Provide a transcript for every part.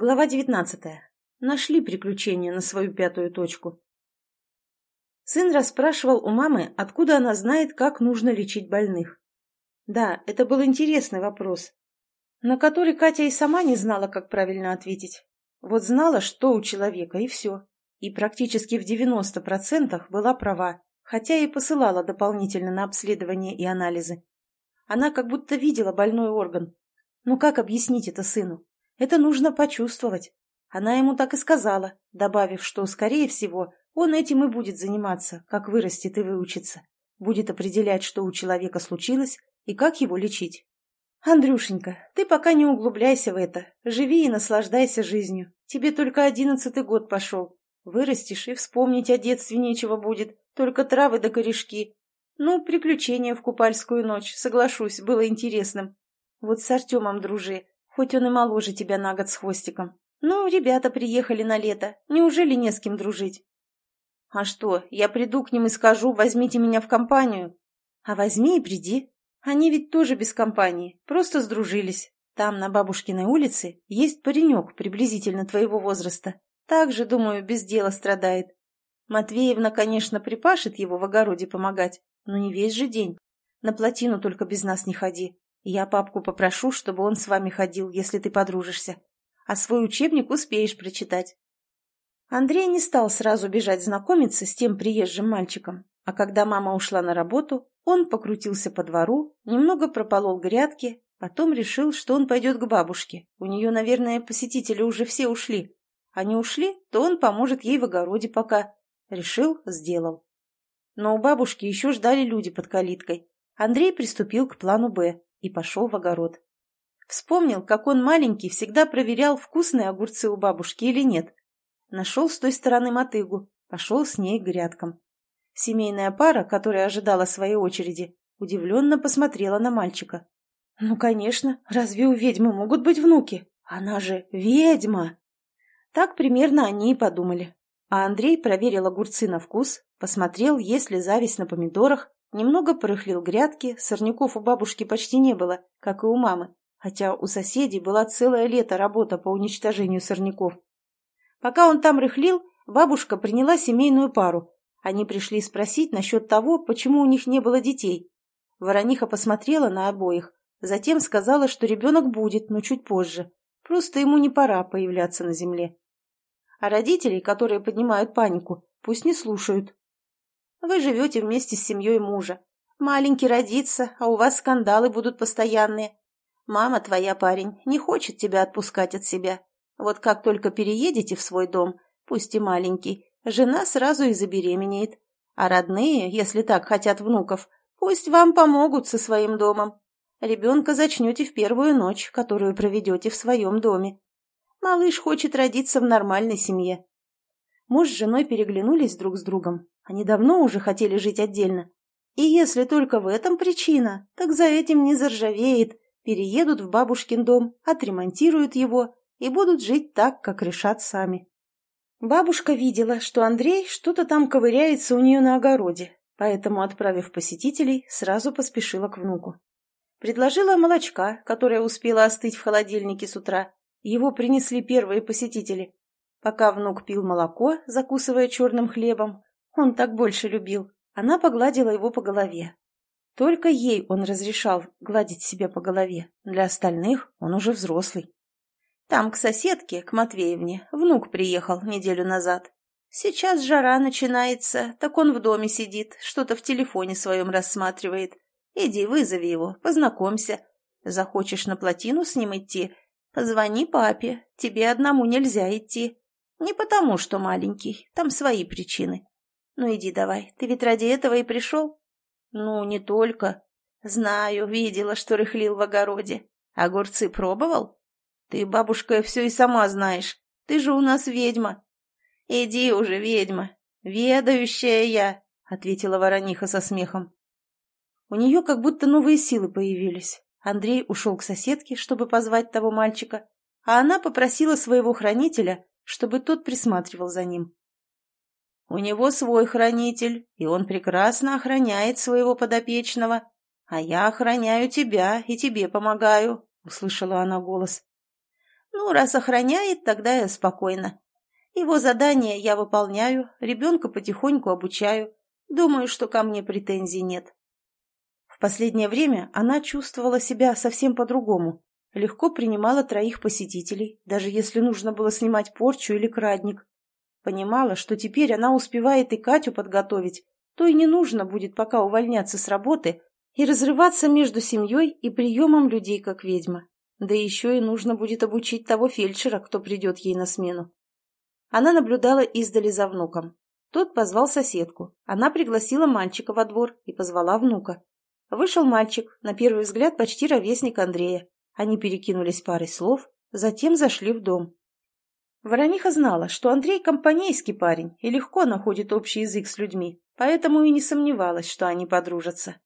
Глава девятнадцатая. Нашли приключения на свою пятую точку. Сын расспрашивал у мамы, откуда она знает, как нужно лечить больных. Да, это был интересный вопрос, на который Катя и сама не знала, как правильно ответить. Вот знала, что у человека, и все. И практически в 90% была права, хотя и посылала дополнительно на обследование и анализы. Она как будто видела больной орган. Ну как объяснить это сыну? Это нужно почувствовать. Она ему так и сказала, добавив, что, скорее всего, он этим и будет заниматься, как вырастет и выучится. Будет определять, что у человека случилось и как его лечить. «Андрюшенька, ты пока не углубляйся в это. Живи и наслаждайся жизнью. Тебе только одиннадцатый год пошел. Вырастешь, и вспомнить о детстве нечего будет, только травы да корешки. Ну, приключения в купальскую ночь, соглашусь, было интересным. Вот с Артемом дружи, хоть он и моложе тебя на год с хвостиком. Ну, ребята приехали на лето, неужели не с кем дружить? А что, я приду к ним и скажу, возьмите меня в компанию? А возьми и приди. Они ведь тоже без компании, просто сдружились. Там, на бабушкиной улице, есть паренек приблизительно твоего возраста. Также, думаю, без дела страдает. Матвеевна, конечно, припашет его в огороде помогать, но не весь же день. На плотину только без нас не ходи. Я папку попрошу, чтобы он с вами ходил, если ты подружишься. А свой учебник успеешь прочитать. Андрей не стал сразу бежать знакомиться с тем приезжим мальчиком, а когда мама ушла на работу, он покрутился по двору, немного прополол грядки, потом решил, что он пойдет к бабушке. У нее, наверное, посетители уже все ушли. Они ушли, то он поможет ей в огороде пока. Решил, сделал. Но у бабушки еще ждали люди под калиткой. Андрей приступил к плану «Б» и пошел в огород. Вспомнил, как он маленький всегда проверял, вкусные огурцы у бабушки или нет. Нашел с той стороны мотыгу, пошел с ней к грядкам. Семейная пара, которая ожидала своей очереди, удивленно посмотрела на мальчика. «Ну, конечно, разве у ведьмы могут быть внуки? Она же ведьма!» Так примерно они и подумали. А Андрей проверил огурцы на вкус, посмотрел, есть ли зависть на помидорах, Немного порыхлил грядки, сорняков у бабушки почти не было, как и у мамы, хотя у соседей была целое лето работа по уничтожению сорняков. Пока он там рыхлил, бабушка приняла семейную пару. Они пришли спросить насчет того, почему у них не было детей. Ворониха посмотрела на обоих, затем сказала, что ребенок будет, но чуть позже. Просто ему не пора появляться на земле. А родителей, которые поднимают панику, пусть не слушают, вы живете вместе с семьей мужа. Маленький родится, а у вас скандалы будут постоянные. Мама твоя, парень, не хочет тебя отпускать от себя. Вот как только переедете в свой дом, пусть и маленький, жена сразу и забеременеет. А родные, если так хотят внуков, пусть вам помогут со своим домом. Ребенка зачнете в первую ночь, которую проведете в своем доме. Малыш хочет родиться в нормальной семье. Муж с женой переглянулись друг с другом, они давно уже хотели жить отдельно. И если только в этом причина, так за этим не заржавеет. Переедут в бабушкин дом, отремонтируют его и будут жить так, как решат сами. Бабушка видела, что Андрей что-то там ковыряется у нее на огороде, поэтому, отправив посетителей, сразу поспешила к внуку. Предложила молочка, которое успело остыть в холодильнике с утра. Его принесли первые посетители. Пока внук пил молоко, закусывая черным хлебом, он так больше любил. Она погладила его по голове. Только ей он разрешал гладить себя по голове. Для остальных он уже взрослый. Там к соседке, к Матвеевне, внук приехал неделю назад. Сейчас жара начинается, так он в доме сидит, что-то в телефоне своем рассматривает. Иди, вызови его, познакомься. Захочешь на плотину с ним идти? Позвони папе, тебе одному нельзя идти. Не потому, что маленький, там свои причины. Ну иди давай, ты ведь ради этого и пришел? Ну, не только. Знаю, видела, что рыхлил в огороде. Огурцы пробовал? Ты, бабушка, все и сама знаешь. Ты же у нас ведьма. Иди уже, ведьма. Ведающая я, ответила ворониха со смехом. У нее как будто новые силы появились. Андрей ушел к соседке, чтобы позвать того мальчика, а она попросила своего хранителя, чтобы тот присматривал за ним. У него свой хранитель, и он прекрасно охраняет своего подопечного. А я охраняю тебя и тебе помогаю, — услышала она голос. Ну, раз охраняет, тогда я спокойна. Его задание я выполняю, ребенка потихоньку обучаю. Думаю, что ко мне претензий нет. В последнее время она чувствовала себя совсем по-другому. Легко принимала троих посетителей, даже если нужно было снимать порчу или крадник. Понимала, что теперь она успевает и Катю подготовить, то и не нужно будет пока увольняться с работы и разрываться между семьей и приемом людей как ведьма. Да еще и нужно будет обучить того фельдшера, кто придет ей на смену. Она наблюдала издали за внуком. Тот позвал соседку. Она пригласила мальчика во двор и позвала внука. Вышел мальчик, на первый взгляд почти ровесник Андрея. Они перекинулись парой слов, затем зашли в дом. Ворониха знала, что Андрей компанейский парень и легко находит общий язык с людьми, поэтому и не сомневалась, что они подружатся.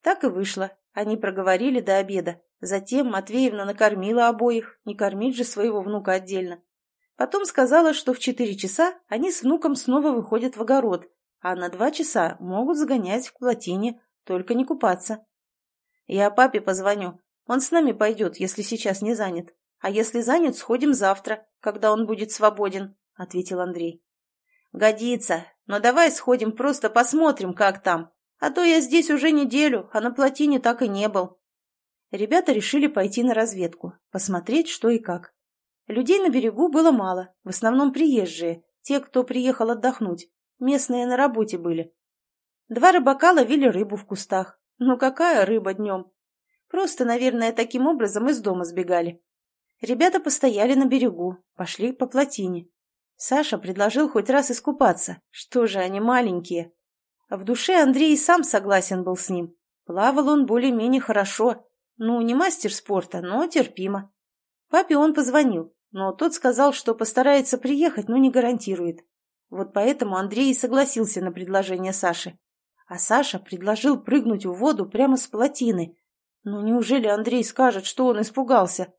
Так и вышло. Они проговорили до обеда. Затем Матвеевна накормила обоих, не кормить же своего внука отдельно. Потом сказала, что в четыре часа они с внуком снова выходят в огород, а на два часа могут загонять в плотине, только не купаться. Я папе позвоню. Он с нами пойдет, если сейчас не занят. А если занят, сходим завтра, когда он будет свободен, — ответил Андрей. Годится, но давай сходим, просто посмотрим, как там. А то я здесь уже неделю, а на плотине так и не был. Ребята решили пойти на разведку, посмотреть, что и как. Людей на берегу было мало, в основном приезжие, те, кто приехал отдохнуть. Местные на работе были. Два рыбака ловили рыбу в кустах. Ну какая рыба днем? Просто, наверное, таким образом из дома сбегали. Ребята постояли на берегу, пошли по плотине. Саша предложил хоть раз искупаться. Что же они маленькие? В душе Андрей сам согласен был с ним. Плавал он более-менее хорошо. Ну, не мастер спорта, но терпимо. Папе он позвонил, но тот сказал, что постарается приехать, но не гарантирует. Вот поэтому Андрей и согласился на предложение Саши. А Саша предложил прыгнуть в воду прямо с плотины. Ну, неужели Андрей скажет, что он испугался?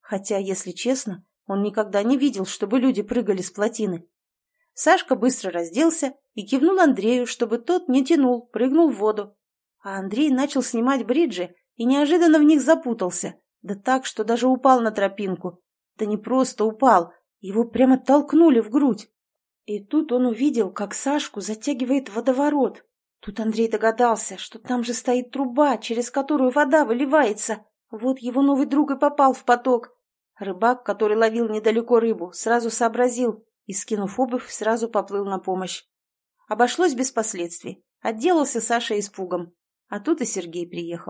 Хотя, если честно, он никогда не видел, чтобы люди прыгали с плотины. Сашка быстро разделся и кивнул Андрею, чтобы тот не тянул, прыгнул в воду. А Андрей начал снимать бриджи и неожиданно в них запутался, да так, что даже упал на тропинку. Да не просто упал, его прямо толкнули в грудь. И тут он увидел, как Сашку затягивает водоворот. Тут Андрей догадался, что там же стоит труба, через которую вода выливается. Вот его новый друг и попал в поток. Рыбак, который ловил недалеко рыбу, сразу сообразил, и, скинув обувь, сразу поплыл на помощь. Обошлось без последствий. Отделался Саша испугом. А тут и Сергей приехал.